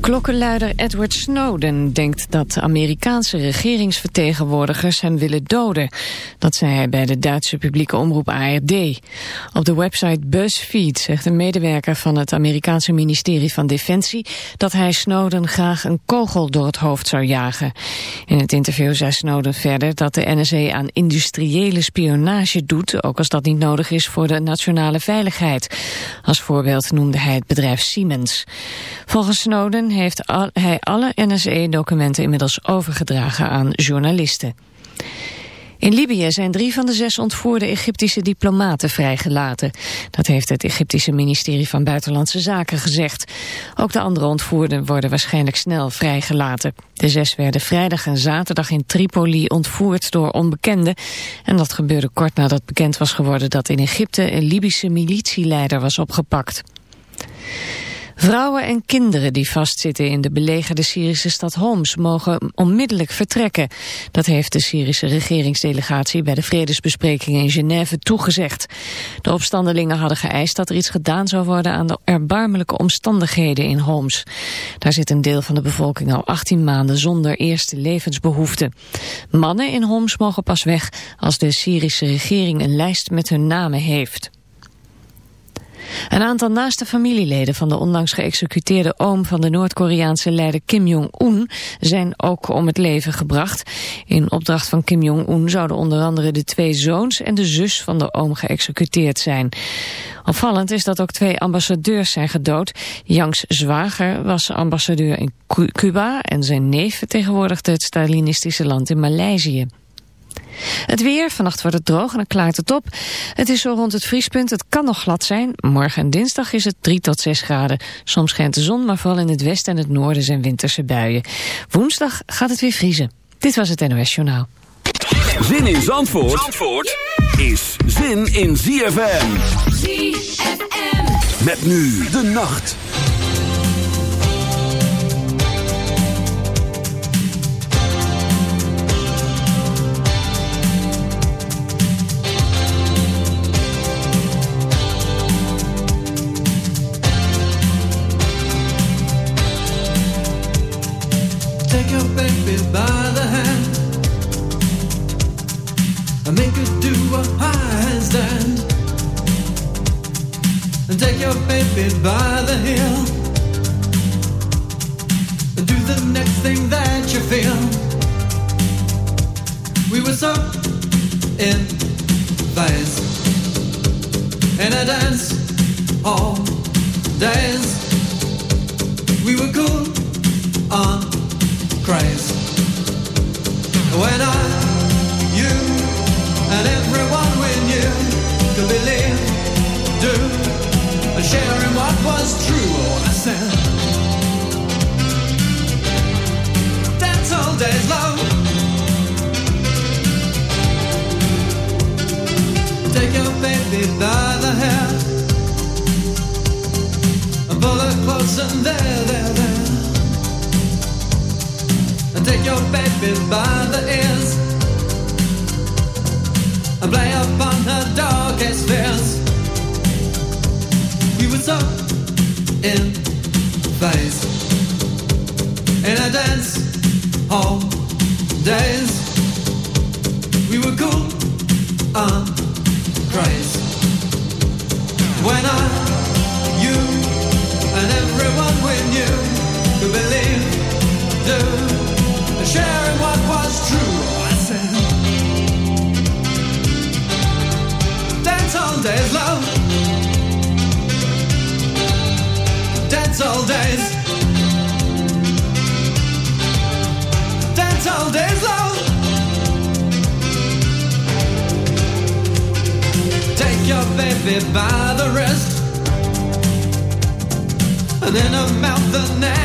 Klokkenluider Edward Snowden denkt dat Amerikaanse regeringsvertegenwoordigers hem willen doden. Dat zei hij bij de Duitse publieke omroep ARD. Op de website BuzzFeed zegt een medewerker van het Amerikaanse ministerie van Defensie dat hij Snowden graag een kogel door het hoofd zou jagen. In het interview zei Snowden verder dat de NSA aan industriële spionage doet, ook als dat niet nodig is voor de nationale veiligheid. Als voorbeeld noemde hij het bedrijf Siemens. Volgens Snowden heeft hij alle NSE-documenten inmiddels overgedragen aan journalisten. In Libië zijn drie van de zes ontvoerde Egyptische diplomaten vrijgelaten. Dat heeft het Egyptische ministerie van Buitenlandse Zaken gezegd. Ook de andere ontvoerden worden waarschijnlijk snel vrijgelaten. De zes werden vrijdag en zaterdag in Tripoli ontvoerd door onbekenden. En dat gebeurde kort nadat bekend was geworden dat in Egypte een Libische militieleider was opgepakt. Vrouwen en kinderen die vastzitten in de belegerde Syrische stad Homs mogen onmiddellijk vertrekken. Dat heeft de Syrische regeringsdelegatie bij de vredesbesprekingen in Genève toegezegd. De opstandelingen hadden geëist dat er iets gedaan zou worden aan de erbarmelijke omstandigheden in Homs. Daar zit een deel van de bevolking al 18 maanden zonder eerste levensbehoeften. Mannen in Homs mogen pas weg als de Syrische regering een lijst met hun namen heeft. Een aantal naaste familieleden van de onlangs geëxecuteerde oom van de Noord-Koreaanse leider Kim Jong-un zijn ook om het leven gebracht. In opdracht van Kim Jong-un zouden onder andere de twee zoons en de zus van de oom geëxecuteerd zijn. Opvallend is dat ook twee ambassadeurs zijn gedood. Yangs zwager was ambassadeur in Cuba en zijn neef vertegenwoordigde het Stalinistische land in Maleisië. Het weer, vannacht wordt het droog en dan klaart het op. Het is zo rond het vriespunt, het kan nog glad zijn. Morgen en dinsdag is het 3 tot 6 graden. Soms schijnt de zon, maar vooral in het westen en het noorden zijn winterse buien. Woensdag gaat het weer vriezen. Dit was het NOS Journaal. Zin in Zandvoort, Zandvoort is zin in ZFM. ZFM. Met nu de nacht. Baby by the hill and do a high stand And take your baby by the heel And do the next thing that you feel. We were so in phase dance all days. We were cool on craze when I, you, and everyone we knew could believe, do sharing what was true. Oh, I said, in out the night.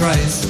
Christ.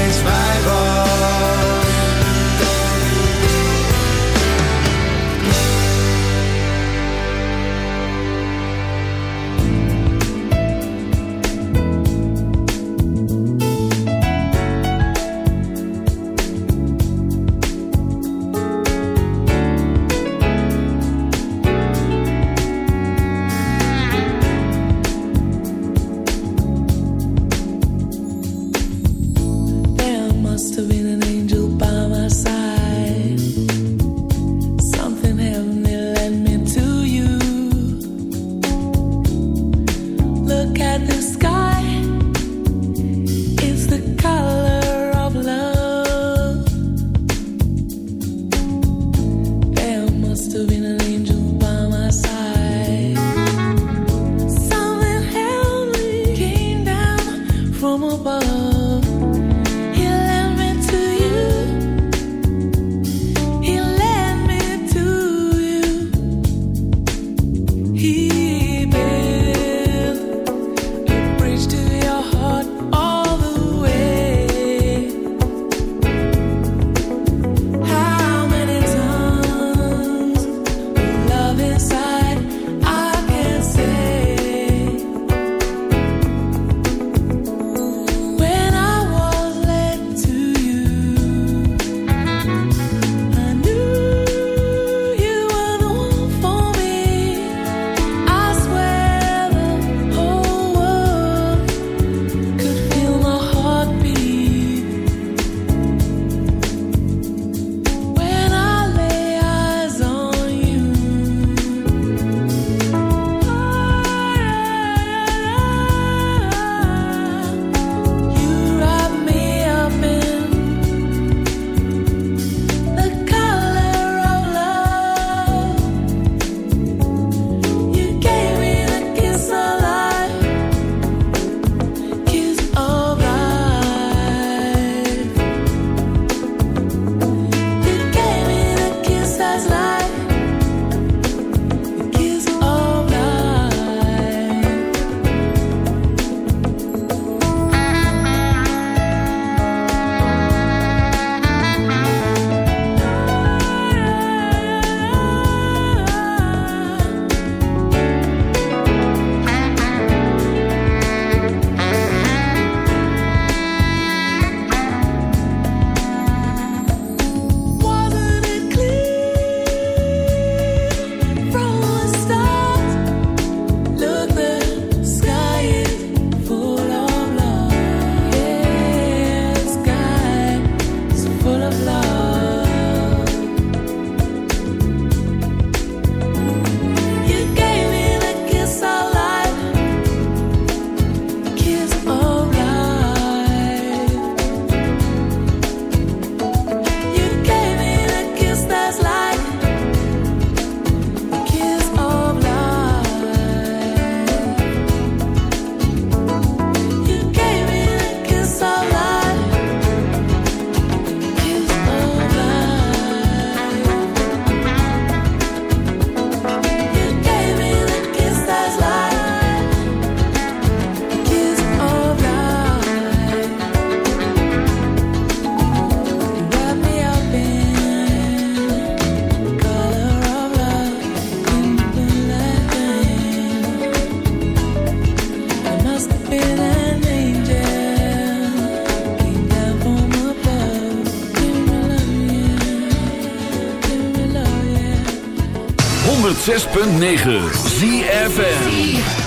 106.9 ZFN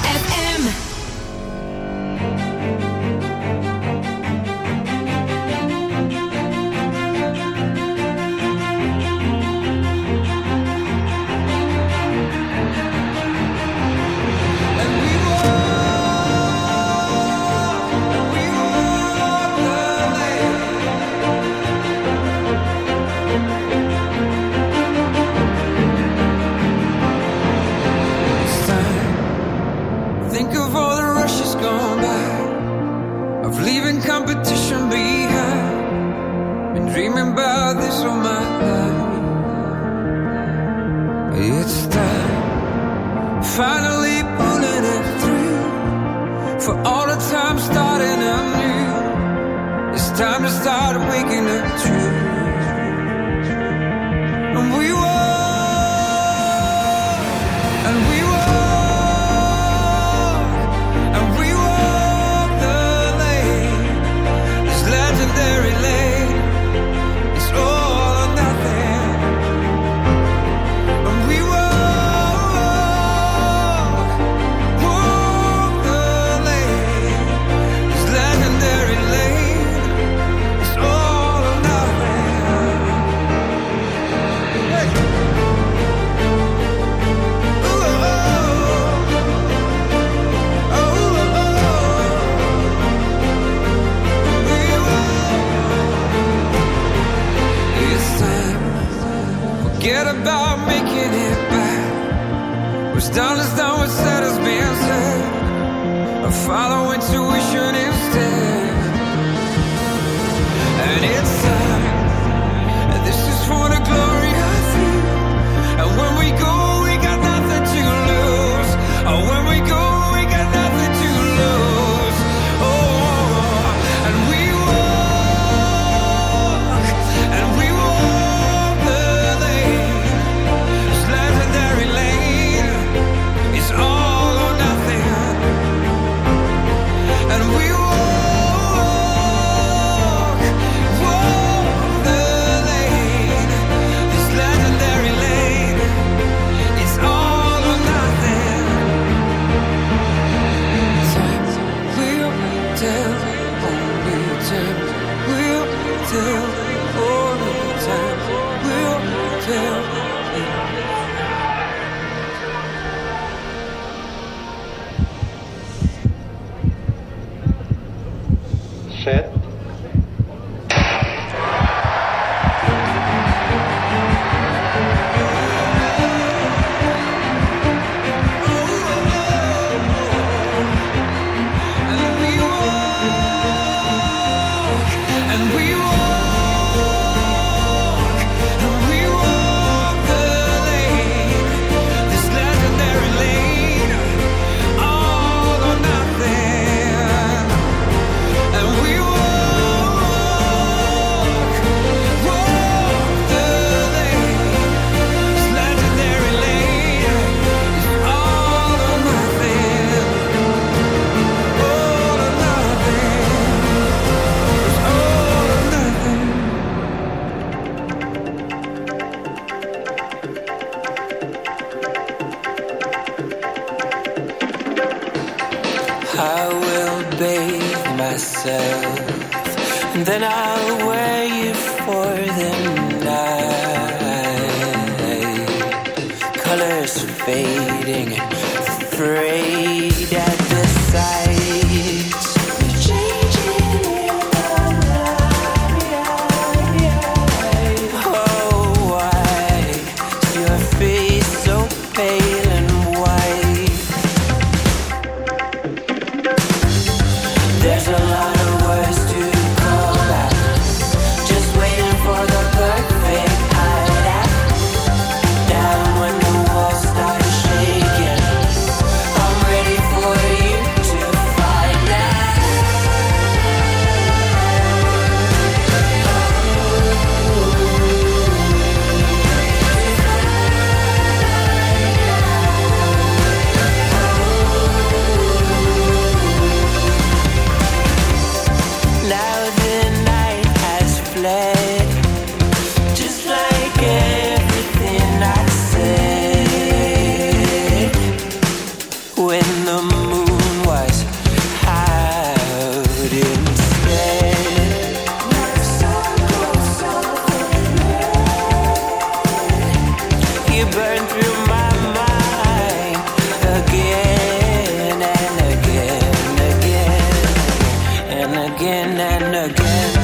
again.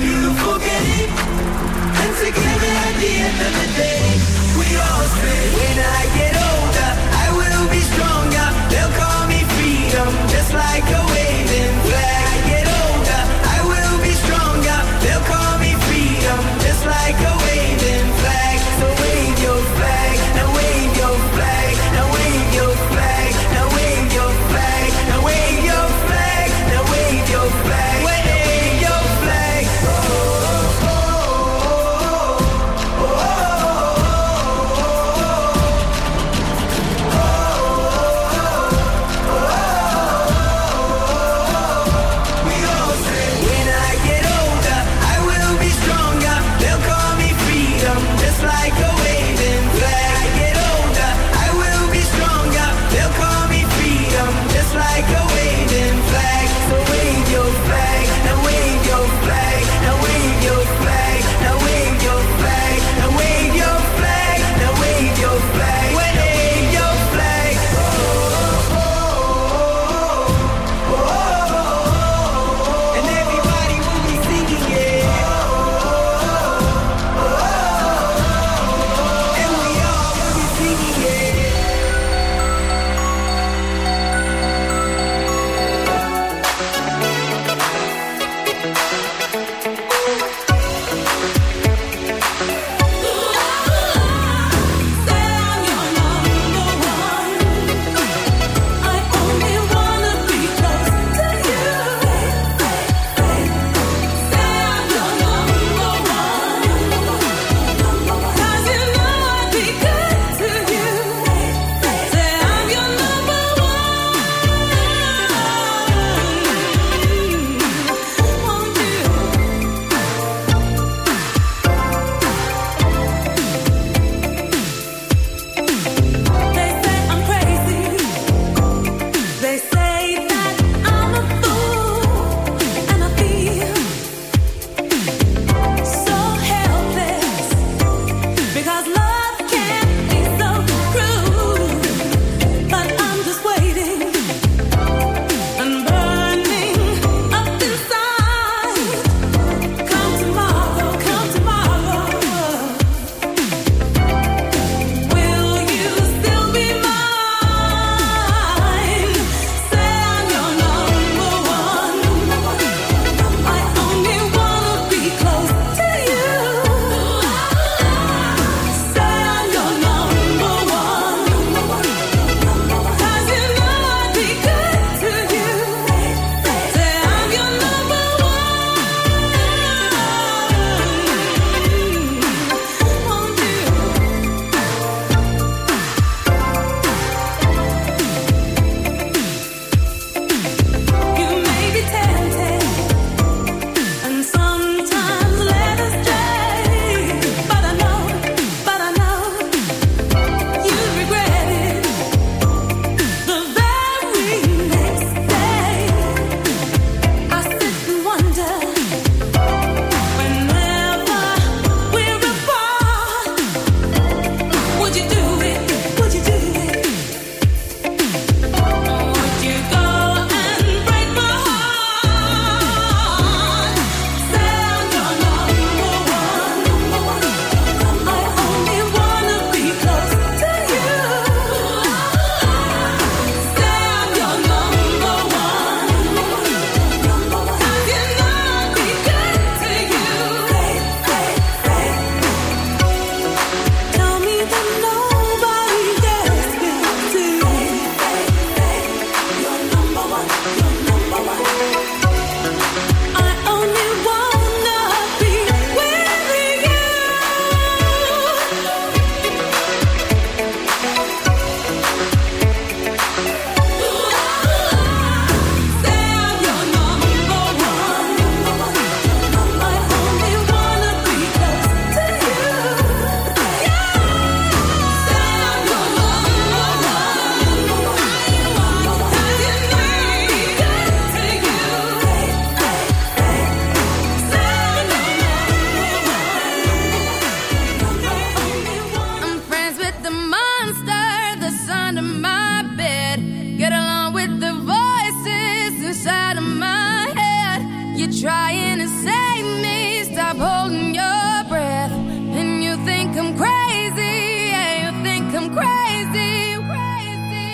beautiful game. And together at the end of the day, we all spin. when I get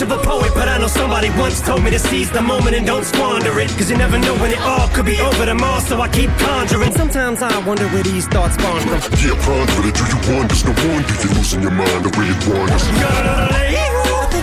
much of a poet, but I know somebody once told me to seize the moment and don't squander it. Cause you never know when it all could be over tomorrow, so I keep conjuring. Sometimes I wonder where these thoughts spawn from. Yeah, ponder it. Do you wonder? No wonder you're losing your mind the way it wanders. I think